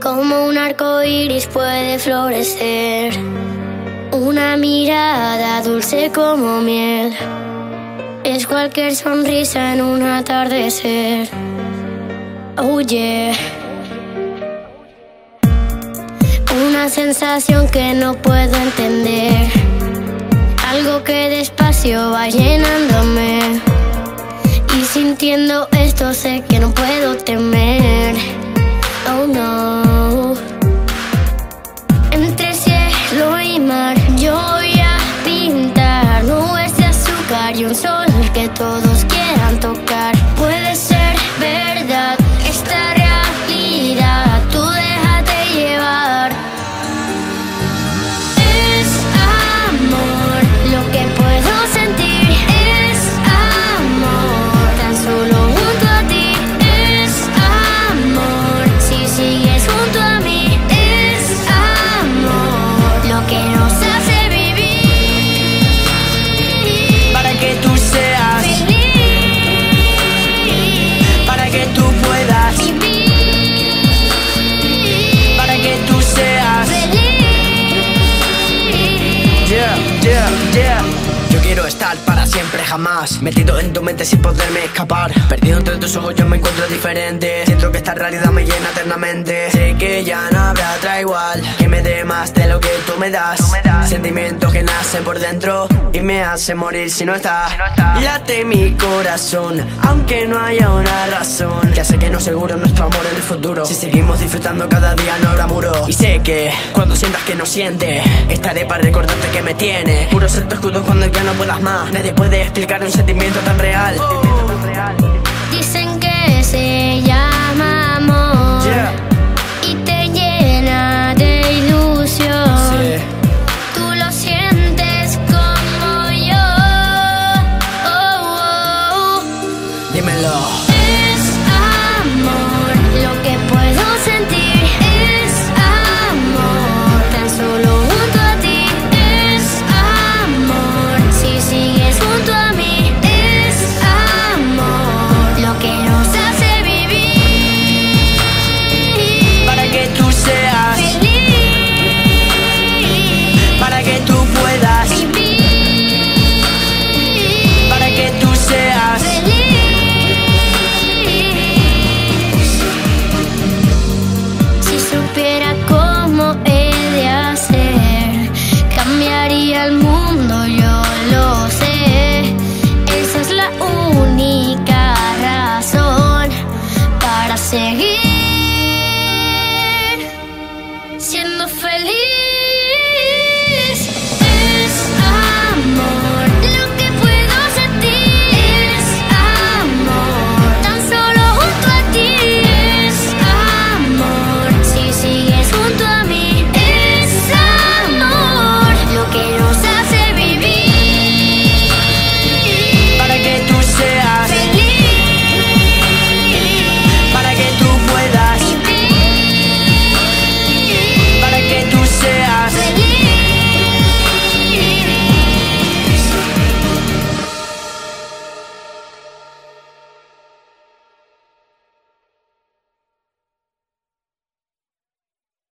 Como un arco iris puede florecer. Una mirada dulce como miel. Es cualquier sonrisa en un atardecer. Oh. Una sensación que no puedo entender. Algo que despacio va llenándome. Y sintiendo esto sé que no puedo temer. Oh no. Yeah, yeah, yeah. Yo quiero estar para siempre, jamás. Metido en tu mente sin poderme escapar. Perdido entre tus ojos, yo me encuentro diferente. Siento que esta realidad me llena eternamente. Sé que ya no habrá otra igual. Que me dé más de lo que tú me das. Sentimientos que nacen por dentro y me hacen morir si no estás. Late mi corazón, aunque no haya una razón. Ya sé que no seguro nuestro amor en el futuro. Si seguimos disfrutando cada día, no habrá muro. Y sé que cuando sientas que no sientes, estaré para recordarte que me tienes. Puro ser tu escudo cuando ya no puedas Nadie puede explicar un sentimiento tan real. Dicen que llama